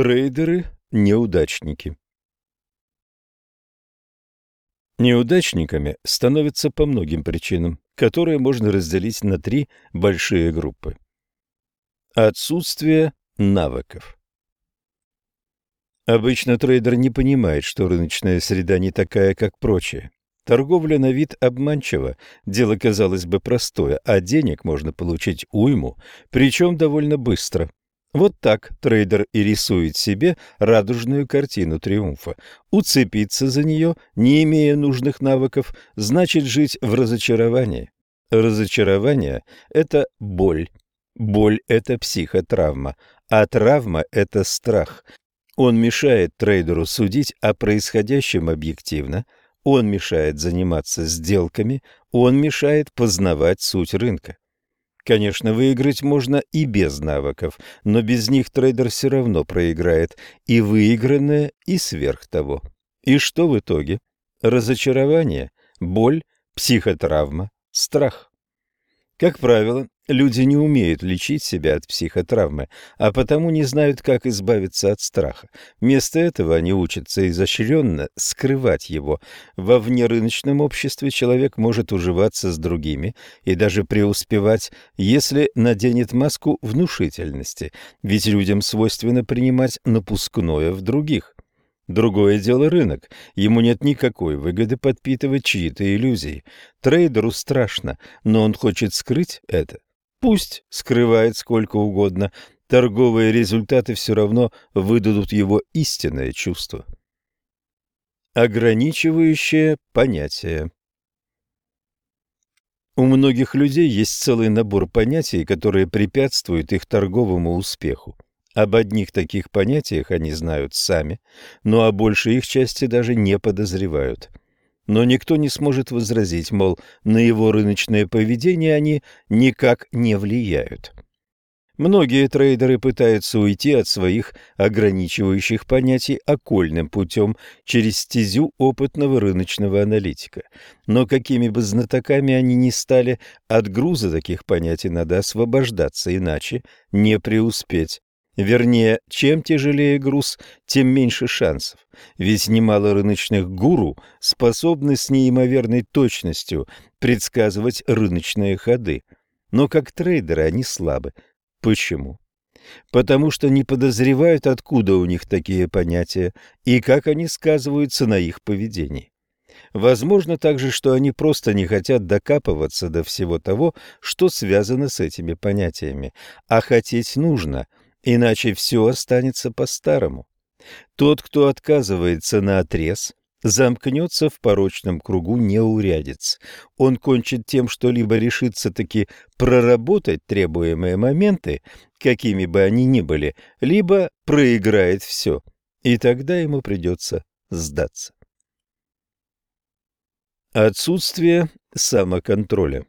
Трейдеры-неудачники Неудачниками становятся по многим причинам, которые можно разделить на три большие группы. Отсутствие навыков. Обычно трейдер не понимает, что рыночная среда не такая, как прочие. Торговля на вид обманчива, дело, казалось бы, простое, а денег можно получить уйму, причем довольно быстро. Вот так трейдер и рисует себе радужную картину триумфа. Уцепиться за нее, не имея нужных навыков, значит жить в разочаровании. Разочарование – это боль. Боль – это психотравма, а травма – это страх. Он мешает трейдеру судить о происходящем объективно, он мешает заниматься сделками, он мешает познавать суть рынка. Конечно, выиграть можно и без навыков, но без них трейдер все равно проиграет и выигранное, и сверх того. И что в итоге? Разочарование, боль, психотравма, страх. Как правило, люди не умеют лечить себя от психотравмы, а потому не знают, как избавиться от страха. Вместо этого они учатся изощренно скрывать его. Во внерыночном обществе человек может уживаться с другими и даже преуспевать, если наденет маску внушительности, ведь людям свойственно принимать напускное в других. Другое дело рынок. Ему нет никакой выгоды подпитывать чьи-то иллюзии. Трейдеру страшно, но он хочет скрыть это. Пусть скрывает сколько угодно. Торговые результаты все равно выдадут его истинное чувство. Ограничивающее понятие У многих людей есть целый набор понятий, которые препятствуют их торговому успеху. Об одних таких понятиях они знают сами, но о большей их части даже не подозревают. Но никто не сможет возразить, мол, на его рыночное поведение они никак не влияют. Многие трейдеры пытаются уйти от своих ограничивающих понятий окольным путем через стезю опытного рыночного аналитика. Но какими бы знатоками они ни стали, от груза таких понятий надо освобождаться, иначе не преуспеть. Вернее, чем тяжелее груз, тем меньше шансов. Ведь немало рыночных гуру способны с неимоверной точностью предсказывать рыночные ходы. Но как трейдеры они слабы. Почему? Потому что не подозревают, откуда у них такие понятия и как они сказываются на их поведении. Возможно также, что они просто не хотят докапываться до всего того, что связано с этими понятиями, а хотеть нужно – иначе все останется по-старому. Тот, кто отказывается на отрез, замкнется в порочном кругу неурядиц. Он кончит тем, что либо решится таки проработать требуемые моменты, какими бы они ни были, либо проиграет все, и тогда ему придется сдаться. Отсутствие самоконтроля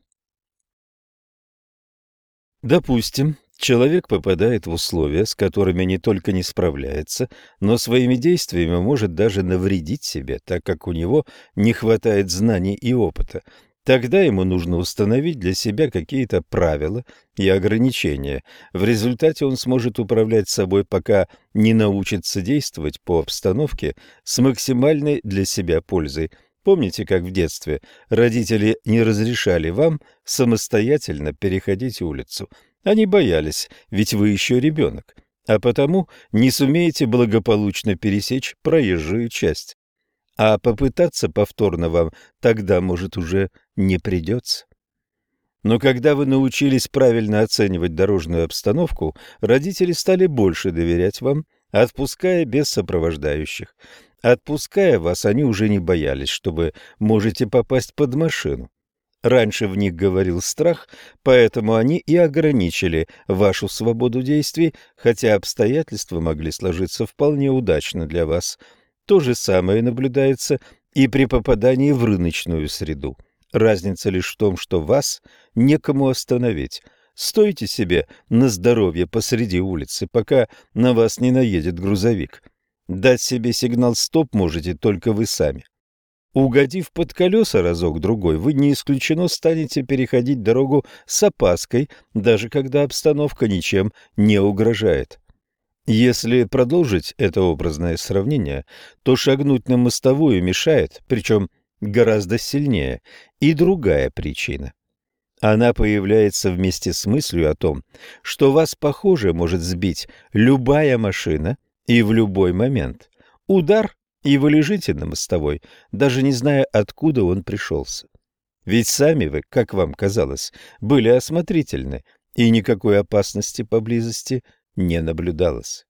Допустим, Человек попадает в условия, с которыми не только не справляется, но своими действиями может даже навредить себе, так как у него не хватает знаний и опыта. Тогда ему нужно установить для себя какие-то правила и ограничения. В результате он сможет управлять собой, пока не научится действовать по обстановке с максимальной для себя пользой. Помните, как в детстве родители не разрешали вам самостоятельно переходить улицу – они боялись, ведь вы еще ребенок, а потому не сумеете благополучно пересечь проезжую часть. А попытаться повторно вам тогда, может, уже не придется. Но когда вы научились правильно оценивать дорожную обстановку, родители стали больше доверять вам, отпуская без сопровождающих. Отпуская вас, они уже не боялись, что вы можете попасть под машину. Раньше в них говорил страх, поэтому они и ограничили вашу свободу действий, хотя обстоятельства могли сложиться вполне удачно для вас. То же самое наблюдается и при попадании в рыночную среду. Разница лишь в том, что вас некому остановить. Стойте себе на здоровье посреди улицы, пока на вас не наедет грузовик. Дать себе сигнал «стоп» можете только вы сами. Угодив под колеса разок-другой, вы не исключено станете переходить дорогу с опаской, даже когда обстановка ничем не угрожает. Если продолжить это образное сравнение, то шагнуть на мостовую мешает, причем гораздо сильнее, и другая причина. Она появляется вместе с мыслью о том, что вас, похоже, может сбить любая машина и в любой момент. Удар, и вы лежите на мостовой, даже не зная, откуда он пришелся. Ведь сами вы, как вам казалось, были осмотрительны, и никакой опасности поблизости не наблюдалось.